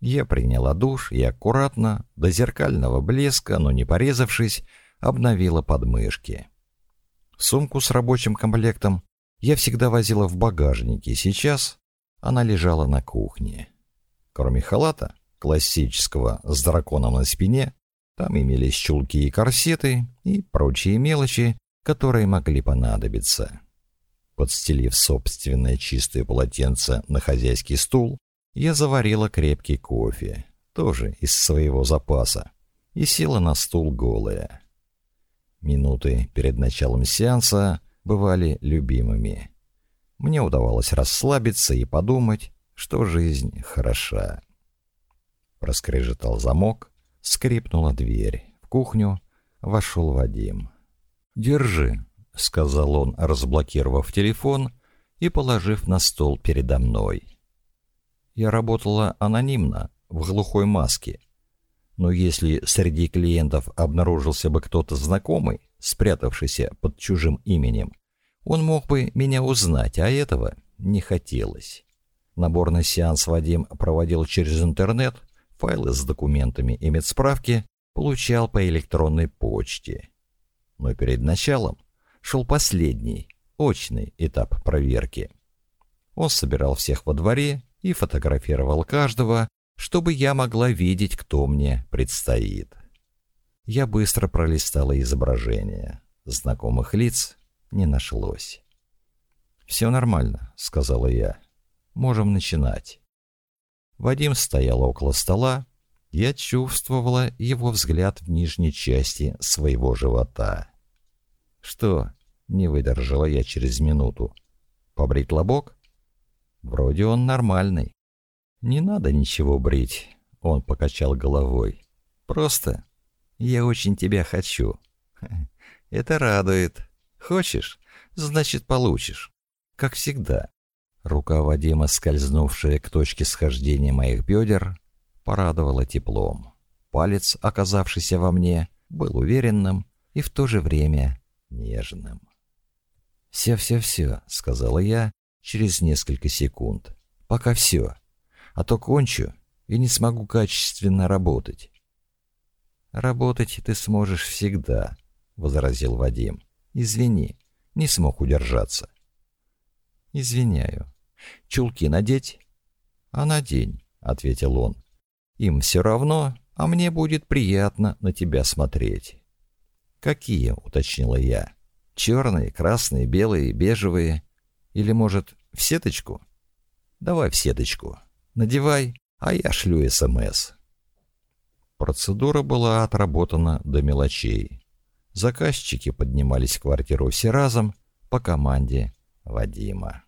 Я приняла душ и аккуратно, до зеркального блеска, но не порезавшись, обновила подмышки. Сумку с рабочим комплектом я всегда возила в багажнике, сейчас она лежала на кухне. Кроме халата, классического с драконом на спине, там имелись чулки и корсеты и прочие мелочи, которые могли понадобиться. Подстелив собственное чистое полотенце на хозяйский стул, я заварила крепкий кофе, тоже из своего запаса, и села на стул голая. Минуты перед началом сеанса бывали любимыми. Мне удавалось расслабиться и подумать, что жизнь хороша. Проскрежетал замок, скрипнула дверь. В кухню вошел Вадим. «Держи», — сказал он, разблокировав телефон и положив на стол передо мной. Я работала анонимно, в глухой маске. Но если среди клиентов обнаружился бы кто-то знакомый, спрятавшийся под чужим именем, он мог бы меня узнать, а этого не хотелось. Наборный сеанс Вадим проводил через интернет, файлы с документами и медсправки получал по электронной почте. Но перед началом шел последний, очный этап проверки. Он собирал всех во дворе и фотографировал каждого, чтобы я могла видеть, кто мне предстоит. Я быстро пролистала изображение. Знакомых лиц не нашлось. «Все нормально», — сказала я. «Можем начинать». Вадим стоял около стола. Я чувствовала его взгляд в нижней части своего живота. «Что?» — не выдержала я через минуту. «Побрить лобок?» Вроде он нормальный. Не надо ничего брить, он покачал головой. Просто я очень тебя хочу. Это радует. Хочешь, значит получишь. Как всегда. Рука Вадима, скользнувшая к точке схождения моих бедер, порадовала теплом. Палец, оказавшийся во мне, был уверенным и в то же время нежным. «Все-все-все», — сказала я, через несколько секунд. Пока все. А то кончу и не смогу качественно работать. «Работать ты сможешь всегда», — возразил Вадим. «Извини, не смог удержаться». «Извиняю. Чулки надеть?» «А надень», — ответил он. «Им все равно, а мне будет приятно на тебя смотреть». «Какие?» — уточнила я. «Черные, красные, белые, бежевые. Или, может, в сеточку? Давай в сеточку. Надевай, а я шлю СМС. Процедура была отработана до мелочей. Заказчики поднимались в квартиру все разом по команде Вадима.